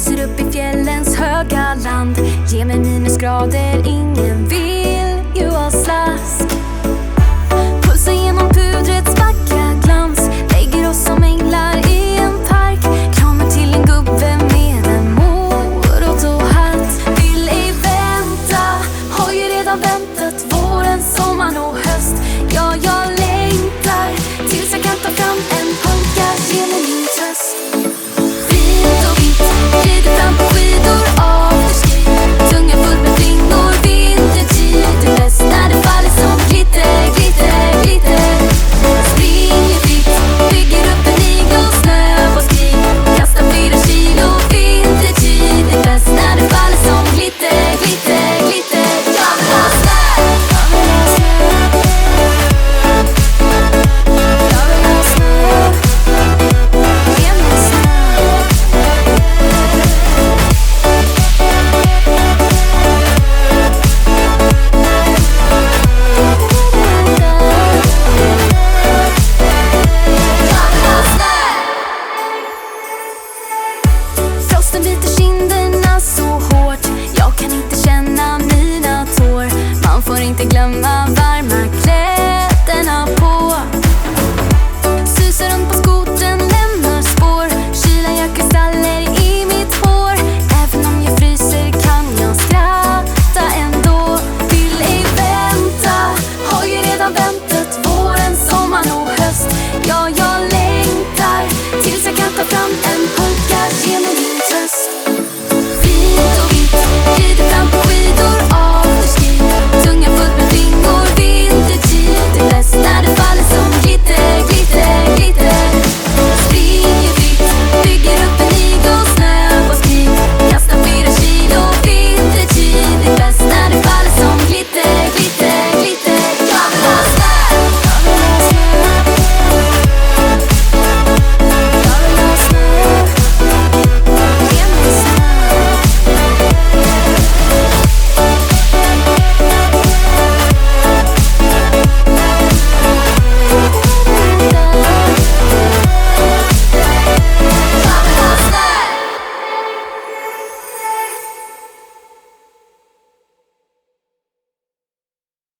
lyser upp i fjällens höga land. Ge mig minusgrader, våren, sommaren och höst. Ja, jag längtar tills jag kan ta fram